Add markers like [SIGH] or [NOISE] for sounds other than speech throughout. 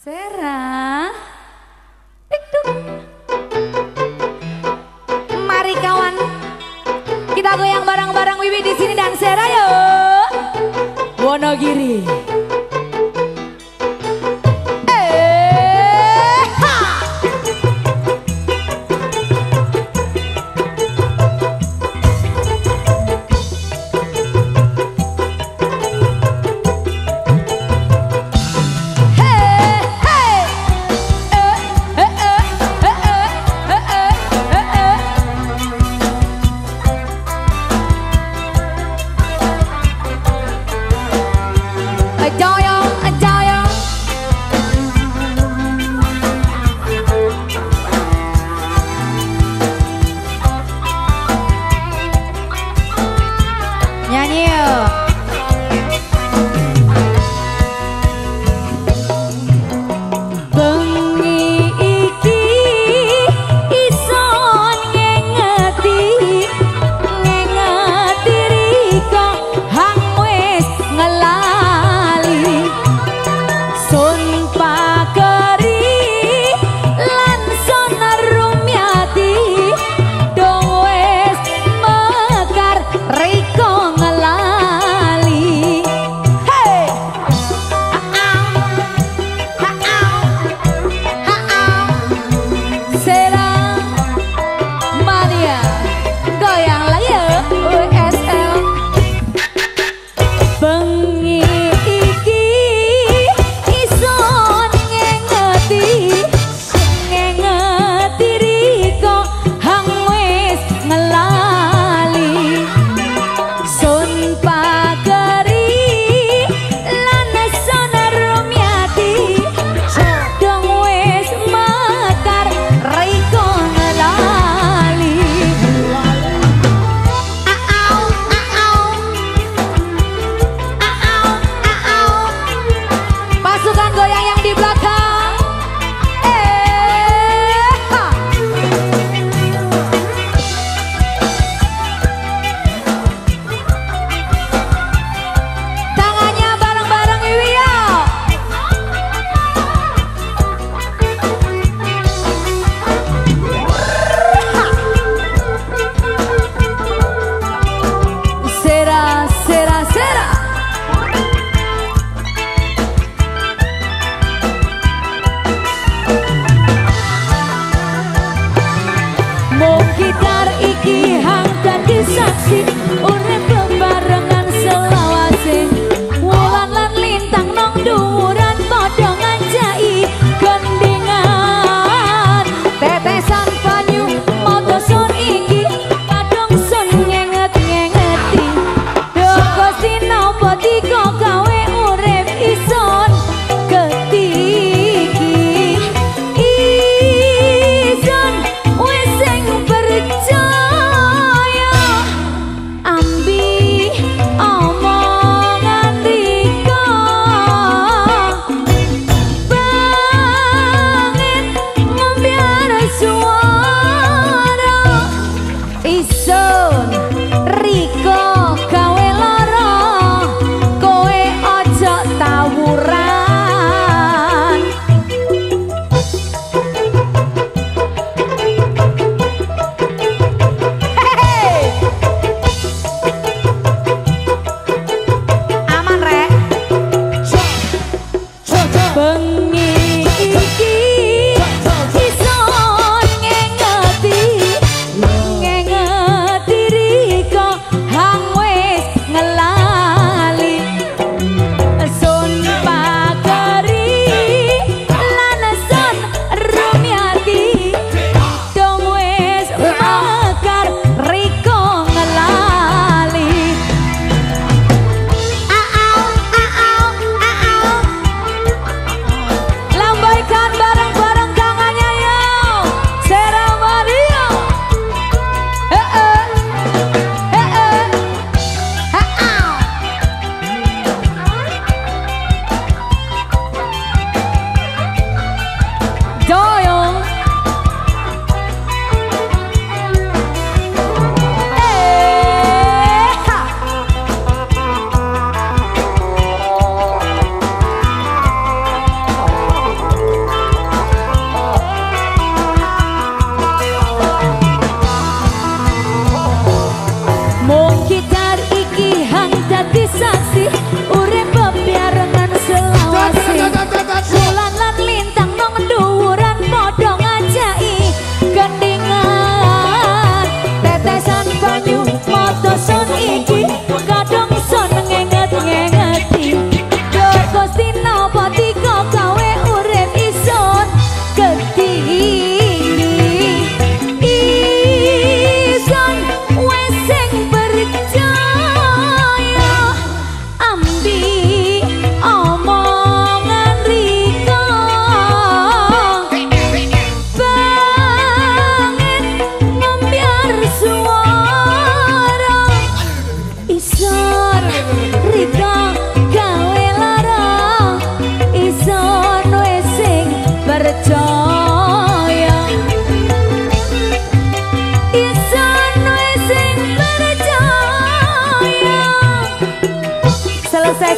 Sera. Mari kawan. Kita goyang bareng-bareng Wiwi di sini dan Sera yo. Wonogiri. sorriso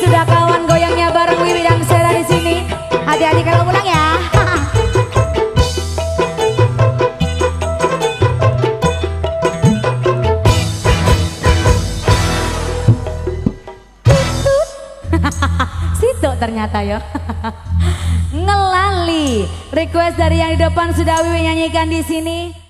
sudah kawan goyangnya bareng Wiwi dan Sera di sini. Hati-hati kalau pulang ya. [LAUGHS] Situ ternyata ya. [LAUGHS] Ngelali. Request dari yang di depan sudah Wiwi nyanyikan di sini.